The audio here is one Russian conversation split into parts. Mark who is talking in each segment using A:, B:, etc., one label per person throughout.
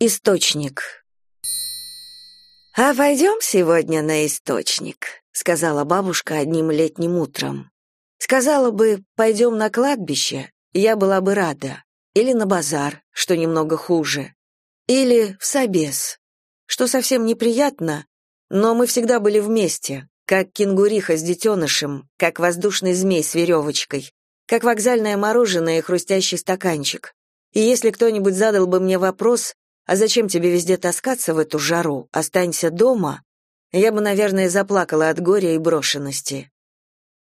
A: Источник. «А пойдем сегодня на источник», — сказала бабушка одним летним утром. Сказала бы, пойдем на кладбище, я была бы рада. Или на базар, что немного хуже. Или в собес, что совсем неприятно, но мы всегда были вместе, как кенгуриха с детенышем, как воздушный змей с веревочкой, как вокзальное мороженое и хрустящий стаканчик. И если кто-нибудь задал бы мне вопрос, а зачем тебе везде таскаться в эту жару, останься дома, я бы, наверное, заплакала от горя и брошенности.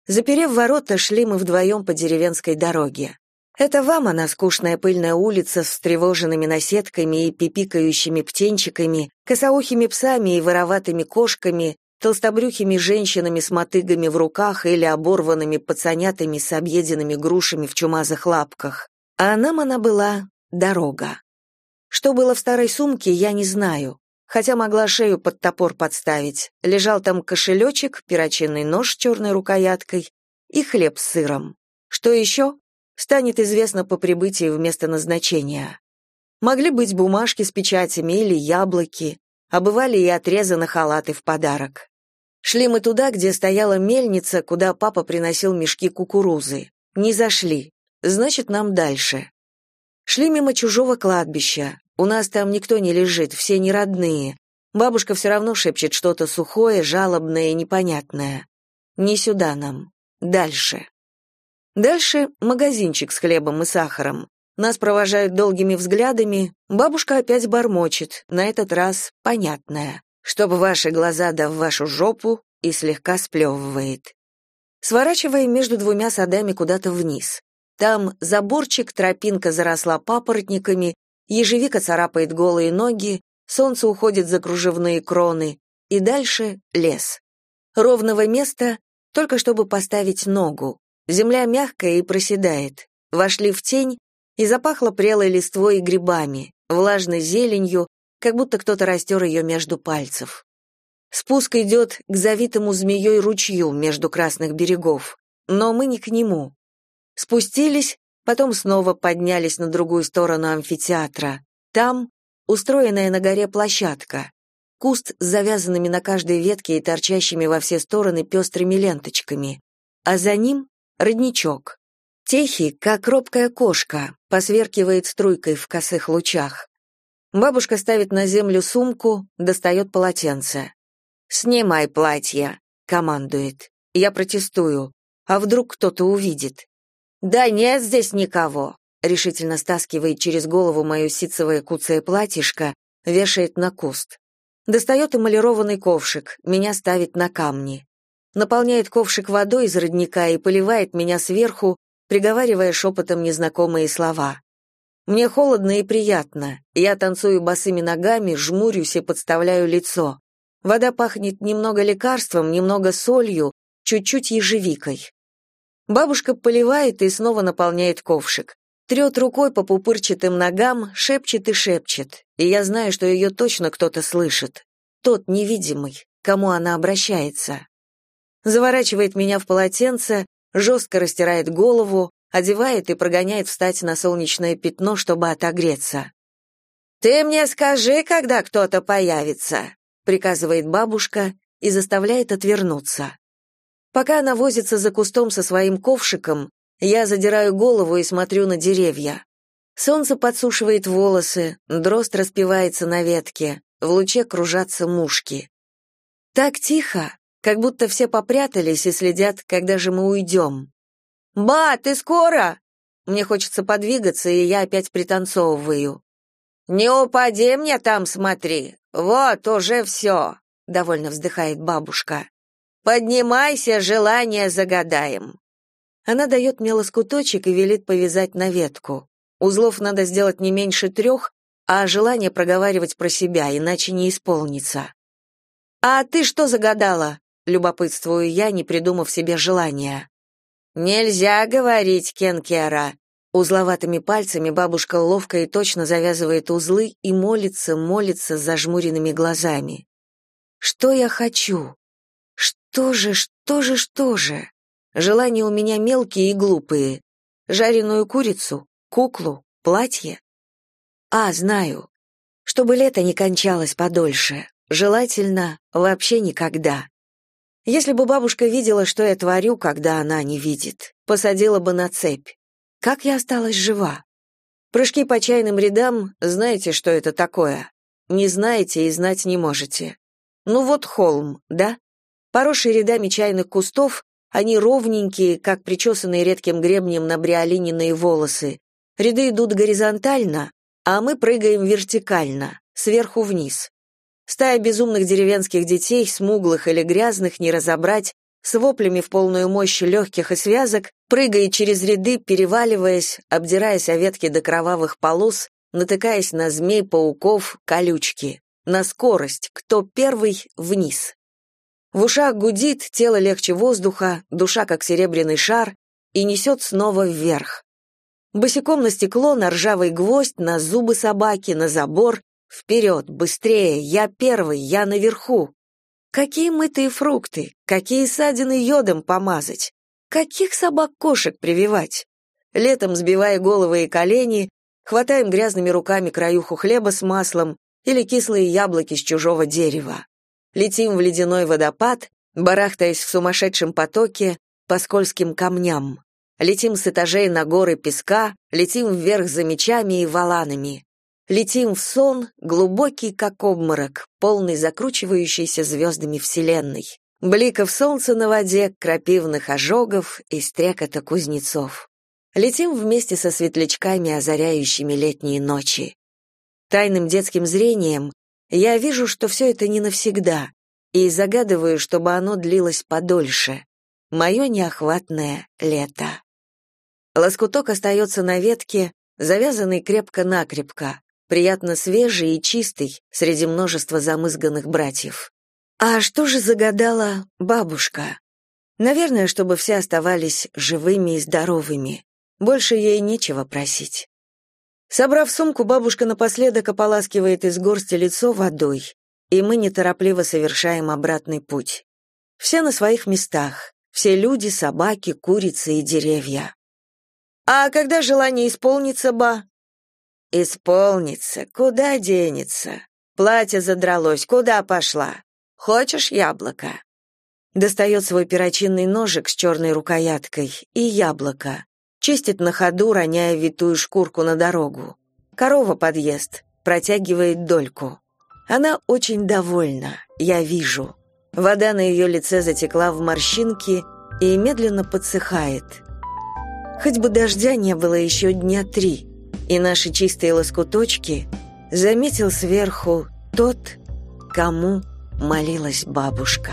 A: Заперев ворота, шли мы вдвоем по деревенской дороге. Это вам она скучная пыльная улица с встревоженными наседками и пипикающими птенчиками, косоухими псами и вороватыми кошками, толстобрюхими женщинами с мотыгами в руках или оборванными пацанятами с объеденными грушами в чумазых лапках. А нам она была дорога. Что было в старой сумке, я не знаю, хотя могла шею под топор подставить. Лежал там кошелечек, перочинный нож с черной рукояткой и хлеб с сыром. Что еще? станет известно по прибытии в место назначения. Могли быть бумажки с печатями или яблоки, а бывали и отрезаны халаты в подарок. Шли мы туда, где стояла мельница, куда папа приносил мешки кукурузы. Не зашли. Значит, нам дальше. Шли мимо чужого кладбища. У нас там никто не лежит, все не родные. Бабушка все равно шепчет что-то сухое, жалобное и непонятное. Не сюда нам. Дальше. Дальше магазинчик с хлебом и сахаром. Нас провожают долгими взглядами. Бабушка опять бормочет, на этот раз понятное. Чтобы ваши глаза да в вашу жопу и слегка сплевывает. Сворачиваем между двумя садами куда-то вниз. Там заборчик, тропинка заросла папоротниками, ежевика царапает голые ноги, солнце уходит за кружевные кроны, и дальше лес. Ровного места, только чтобы поставить ногу, Земля мягкая и проседает. Вошли в тень, и запахло прелой листвой и грибами, влажной зеленью, как будто кто-то растер ее между пальцев. Спуск идет к завитому змеей ручью между красных берегов, но мы не к нему. Спустились, потом снова поднялись на другую сторону амфитеатра. Там устроенная на горе площадка, куст с завязанными на каждой ветке и торчащими во все стороны пестрыми ленточками, а за ним Родничок. Тихий, как робкая кошка, посверкивает струйкой в косых лучах. Бабушка ставит на землю сумку, достает полотенце. «Снимай платье», — командует. Я протестую. А вдруг кто-то увидит? «Да нет здесь никого», — решительно стаскивает через голову мое ситцевое куцое платьишко, вешает на куст. Достает эмалированный ковшик, меня ставит на камни наполняет ковшик водой из родника и поливает меня сверху, приговаривая шепотом незнакомые слова. Мне холодно и приятно. Я танцую босыми ногами, жмурюсь и подставляю лицо. Вода пахнет немного лекарством, немного солью, чуть-чуть ежевикой. Бабушка поливает и снова наполняет ковшик. Трет рукой по пупырчатым ногам, шепчет и шепчет. И я знаю, что ее точно кто-то слышит. Тот невидимый, кому она обращается заворачивает меня в полотенце, жестко растирает голову, одевает и прогоняет встать на солнечное пятно, чтобы отогреться. «Ты мне скажи, когда кто-то появится», — приказывает бабушка и заставляет отвернуться. Пока она возится за кустом со своим ковшиком, я задираю голову и смотрю на деревья. Солнце подсушивает волосы, дрозд распевается на ветке, в луче кружатся мушки. Так тихо, как будто все попрятались и следят, когда же мы уйдем. «Ба, ты скоро?» Мне хочется подвигаться, и я опять пританцовываю. «Не упади мне там, смотри! Вот, уже все!» — довольно вздыхает бабушка. «Поднимайся, желание загадаем!» Она дает мне лоскуточек и велит повязать на ветку. Узлов надо сделать не меньше трех, а желание проговаривать про себя, иначе не исполнится. «А ты что загадала?» любопытствую я, не придумав себе желания. Нельзя говорить, Кенкера. Узловатыми пальцами бабушка ловко и точно завязывает узлы и молится, молится с зажмуренными глазами. Что я хочу? Что же, что же, что же? Желания у меня мелкие и глупые. Жареную курицу, куклу, платье. А, знаю. Чтобы лето не кончалось подольше, желательно вообще никогда. Если бы бабушка видела, что я творю, когда она не видит, посадила бы на цепь. Как я осталась жива? Прыжки по чайным рядам, знаете, что это такое? Не знаете и знать не можете. Ну вот холм, да? Поросшие рядами чайных кустов, они ровненькие, как причесанные редким гребнем на бриолининые волосы. Ряды идут горизонтально, а мы прыгаем вертикально, сверху вниз. Стая безумных деревенских детей, смуглых или грязных, не разобрать, с воплями в полную мощь легких и связок, прыгает через ряды, переваливаясь, обдираясь о ветки до кровавых полос, натыкаясь на змей, пауков, колючки. На скорость, кто первый, вниз. В ушах гудит, тело легче воздуха, душа как серебряный шар, и несет снова вверх. Босиком на стекло, на ржавый гвоздь, на зубы собаки, на забор. Вперед, быстрее, я первый, я наверху. Какие мытые фрукты, какие садины йодом помазать, каких собак-кошек прививать. Летом, сбивая головы и колени, хватаем грязными руками краюху хлеба с маслом или кислые яблоки с чужого дерева. Летим в ледяной водопад, барахтаясь в сумасшедшем потоке по скользким камням. Летим с этажей на горы песка, летим вверх за мечами и валанами. Летим в сон, глубокий как обморок, полный закручивающейся звездами вселенной. Бликов солнца на воде, крапивных ожогов и стрекота кузнецов. Летим вместе со светлячками, озаряющими летние ночи. Тайным детским зрением я вижу, что все это не навсегда, и загадываю, чтобы оно длилось подольше. Мое неохватное лето. Лоскуток остается на ветке, завязанный крепко-накрепко, приятно свежий и чистый среди множества замызганных братьев. А что же загадала бабушка? Наверное, чтобы все оставались живыми и здоровыми. Больше ей нечего просить. Собрав сумку, бабушка напоследок ополаскивает из горсти лицо водой, и мы неторопливо совершаем обратный путь. Все на своих местах, все люди, собаки, курицы и деревья. «А когда желание исполнится, ба?» Исполнится, куда денется? Платье задралось, куда пошла? Хочешь яблоко? Достает свой перочинный ножик с черной рукояткой и яблоко. Чистит на ходу, роняя витую шкурку на дорогу. Корова подъезд, протягивает дольку. Она очень довольна, я вижу. Вода на ее лице затекла в морщинки и медленно подсыхает. Хоть бы дождя не было еще дня три — и наши чистые лоскуточки заметил сверху тот, кому молилась бабушка.